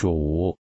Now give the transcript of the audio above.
属。